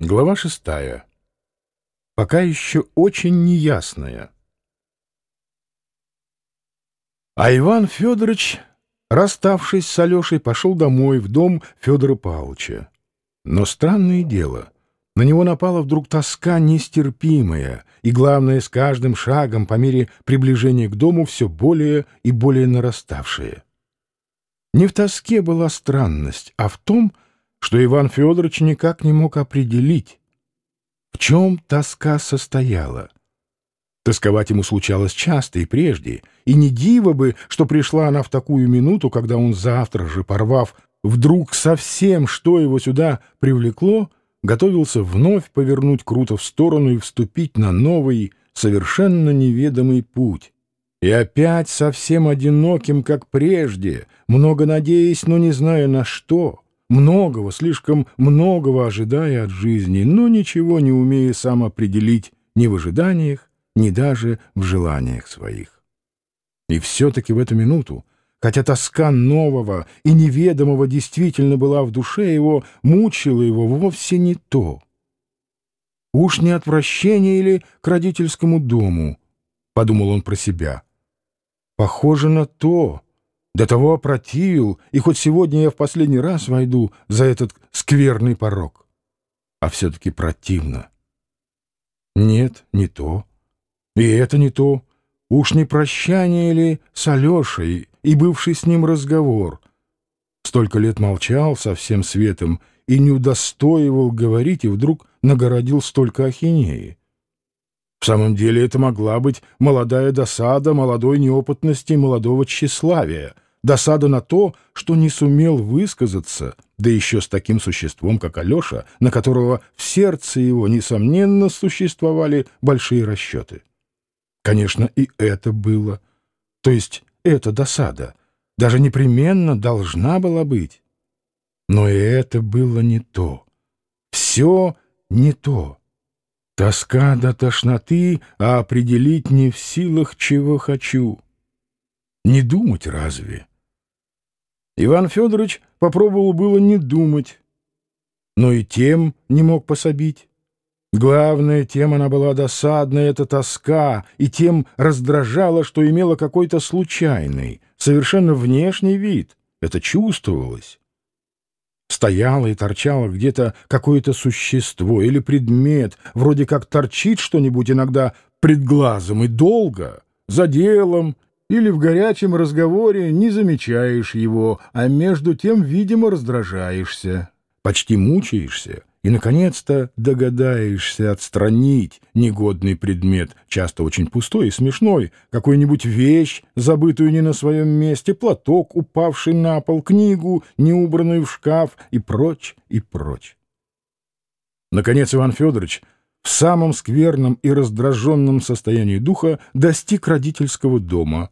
Глава шестая. Пока еще очень неясная. А Иван Федорович, расставшись с Алешей, пошел домой в дом Федора Павловича. Но странное дело, на него напала вдруг тоска нестерпимая, и, главное, с каждым шагом по мере приближения к дому все более и более нараставшая. Не в тоске была странность, а в том, что что Иван Федорович никак не мог определить, в чем тоска состояла. Тосковать ему случалось часто и прежде, и не диво бы, что пришла она в такую минуту, когда он завтра же, порвав вдруг совсем, что его сюда привлекло, готовился вновь повернуть круто в сторону и вступить на новый, совершенно неведомый путь. И опять совсем одиноким, как прежде, много надеясь, но не зная на что — многого, слишком многого ожидая от жизни, но ничего не умея сам определить ни в ожиданиях, ни даже в желаниях своих. И все-таки в эту минуту, хотя тоска нового и неведомого действительно была в душе его, мучила его вовсе не то. «Уж не отвращение или к родительскому дому?» — подумал он про себя. «Похоже на то». До того опротивил, и хоть сегодня я в последний раз войду за этот скверный порог. А все-таки противно. Нет, не то. И это не то. Уж не прощание ли с Алешей и бывший с ним разговор. Столько лет молчал со всем светом и не удостоивал говорить, и вдруг нагородил столько ахинеи. В самом деле это могла быть молодая досада молодой неопытности молодого тщеславия, досада на то, что не сумел высказаться, да еще с таким существом, как Алеша, на которого в сердце его, несомненно, существовали большие расчеты. Конечно, и это было. То есть эта досада даже непременно должна была быть. Но и это было не то. Все не то. Тоска до тошноты, а определить не в силах, чего хочу. Не думать разве? Иван Федорович попробовал было не думать, но и тем не мог пособить. Главная тем она была досадная, это тоска, и тем раздражала, что имела какой-то случайный, совершенно внешний вид. Это чувствовалось стояло и торчало где-то какое-то существо или предмет, вроде как торчит что-нибудь иногда пред глазом и долго, за делом или в горячем разговоре не замечаешь его, а между тем, видимо, раздражаешься, почти мучаешься и, наконец-то, догадаешься отстранить негодный предмет, часто очень пустой и смешной, какую-нибудь вещь, забытую не на своем месте, платок, упавший на пол, книгу, не убранную в шкаф и прочь, и прочь. Наконец Иван Федорович в самом скверном и раздраженном состоянии духа достиг родительского дома,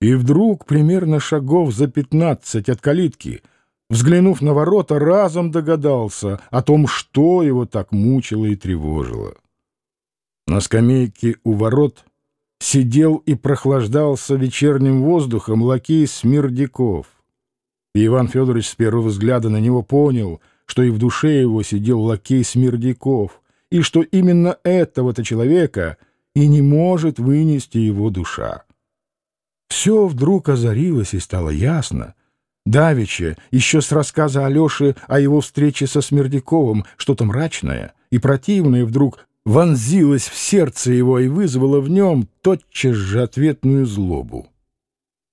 и вдруг, примерно шагов за пятнадцать от калитки, — взглянув на ворота, разом догадался о том, что его так мучило и тревожило. На скамейке у ворот сидел и прохлаждался вечерним воздухом лакей Смирдяков. И Иван Федорович с первого взгляда на него понял, что и в душе его сидел лакей Смирдяков, и что именно этого-то человека и не может вынести его душа. Все вдруг озарилось и стало ясно — Давича, еще с рассказа Алеши о его встрече со Смердяковым, что-то мрачное и противное вдруг вонзилось в сердце его и вызвало в нем тотчас же ответную злобу.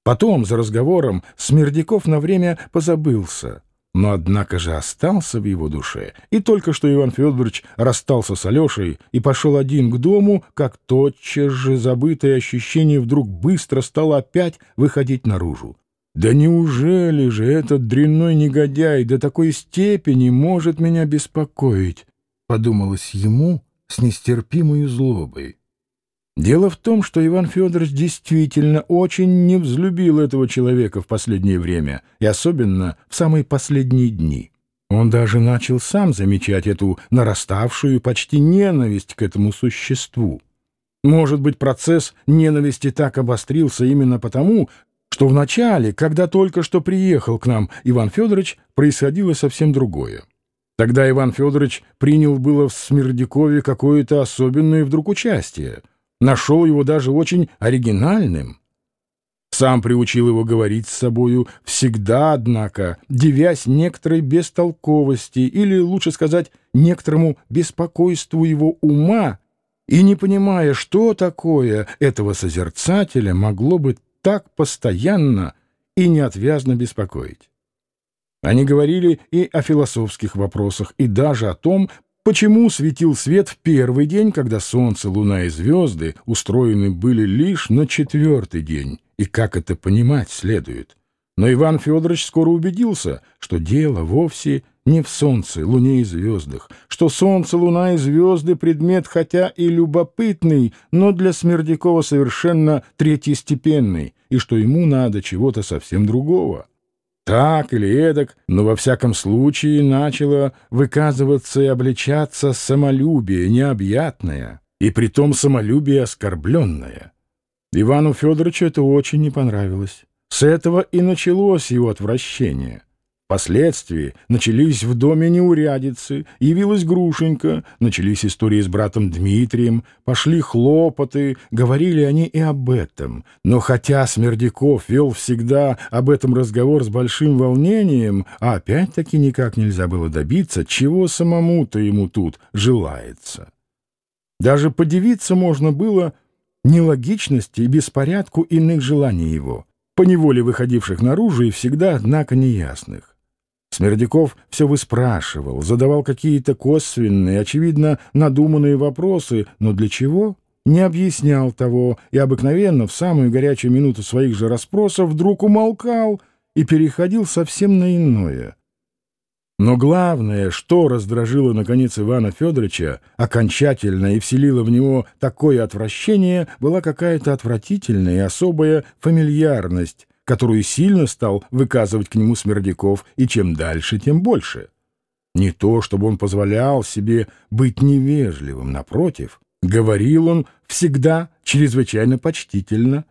Потом, за разговором, Смердяков на время позабылся, но однако же остался в его душе, и только что Иван Федорович расстался с Алешей и пошел один к дому, как тотчас же забытое ощущение вдруг быстро стало опять выходить наружу. Да неужели же этот дрянной негодяй до такой степени может меня беспокоить? Подумалось ему с нестерпимой злобой. Дело в том, что Иван Федорович действительно очень не взлюбил этого человека в последнее время, и особенно в самые последние дни. Он даже начал сам замечать эту нараставшую почти ненависть к этому существу. Может быть, процесс ненависти так обострился именно потому, что вначале, когда только что приехал к нам Иван Федорович, происходило совсем другое. Тогда Иван Федорович принял было в Смердякове какое-то особенное вдруг участие, нашел его даже очень оригинальным. Сам приучил его говорить с собою всегда, однако, девясь некоторой бестолковости или, лучше сказать, некоторому беспокойству его ума и не понимая, что такое этого созерцателя могло бы так постоянно и неотвязно беспокоить. Они говорили и о философских вопросах, и даже о том, почему светил свет в первый день, когда солнце, луна и звезды устроены были лишь на четвертый день, и как это понимать следует. Но Иван Федорович скоро убедился, что дело вовсе не в солнце, луне и звездах, что солнце, луна и звезды — предмет хотя и любопытный, но для Смердякова совершенно третьестепенный, и что ему надо чего-то совсем другого. Так или эдак, но во всяком случае начало выказываться и обличаться самолюбие необъятное, и притом самолюбие оскорбленное. Ивану Федоровичу это очень не понравилось. С этого и началось его отвращение — Впоследствии начались в доме неурядицы, явилась Грушенька, начались истории с братом Дмитрием, пошли хлопоты, говорили они и об этом. Но хотя Смердяков вел всегда об этом разговор с большим волнением, а опять-таки никак нельзя было добиться, чего самому-то ему тут желается. Даже подивиться можно было нелогичности и беспорядку иных желаний его, поневоле выходивших наружу и всегда, однако, неясных. Смердяков все выспрашивал, задавал какие-то косвенные, очевидно, надуманные вопросы, но для чего? Не объяснял того и обыкновенно в самую горячую минуту своих же расспросов вдруг умолкал и переходил совсем на иное. Но главное, что раздражило, наконец, Ивана Федоровича окончательно и вселило в него такое отвращение, была какая-то отвратительная и особая фамильярность, которую сильно стал выказывать к нему Смердяков, и чем дальше, тем больше. Не то, чтобы он позволял себе быть невежливым, напротив, говорил он всегда чрезвычайно почтительно,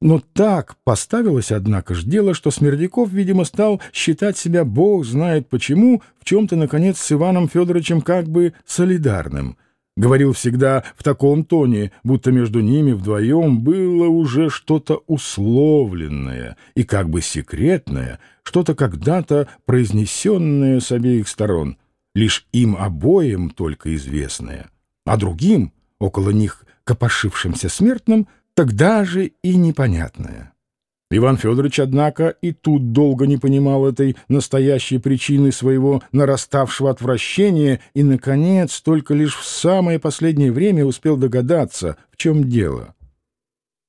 но так поставилось, однако ж, дело, что Смердяков, видимо, стал считать себя, бог знает почему, в чем-то, наконец, с Иваном Федоровичем как бы солидарным — говорил всегда в таком тоне, будто между ними вдвоем было уже что-то условленное и как бы секретное, что-то когда-то произнесенное с обеих сторон, лишь им обоим только известное, а другим, около них копошившимся смертным, тогда же и непонятное. Иван Федорович, однако, и тут долго не понимал этой настоящей причины своего нараставшего отвращения и, наконец, только лишь в самое последнее время успел догадаться, в чем дело.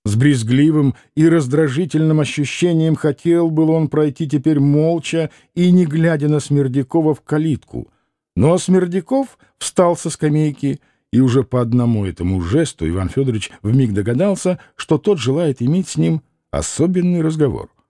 С брезгливым и раздражительным ощущением хотел был он пройти теперь молча и не глядя на Смердякова в калитку. Но Смердяков встал со скамейки, и уже по одному этому жесту Иван Федорович вмиг догадался, что тот желает иметь с ним особенный разговор —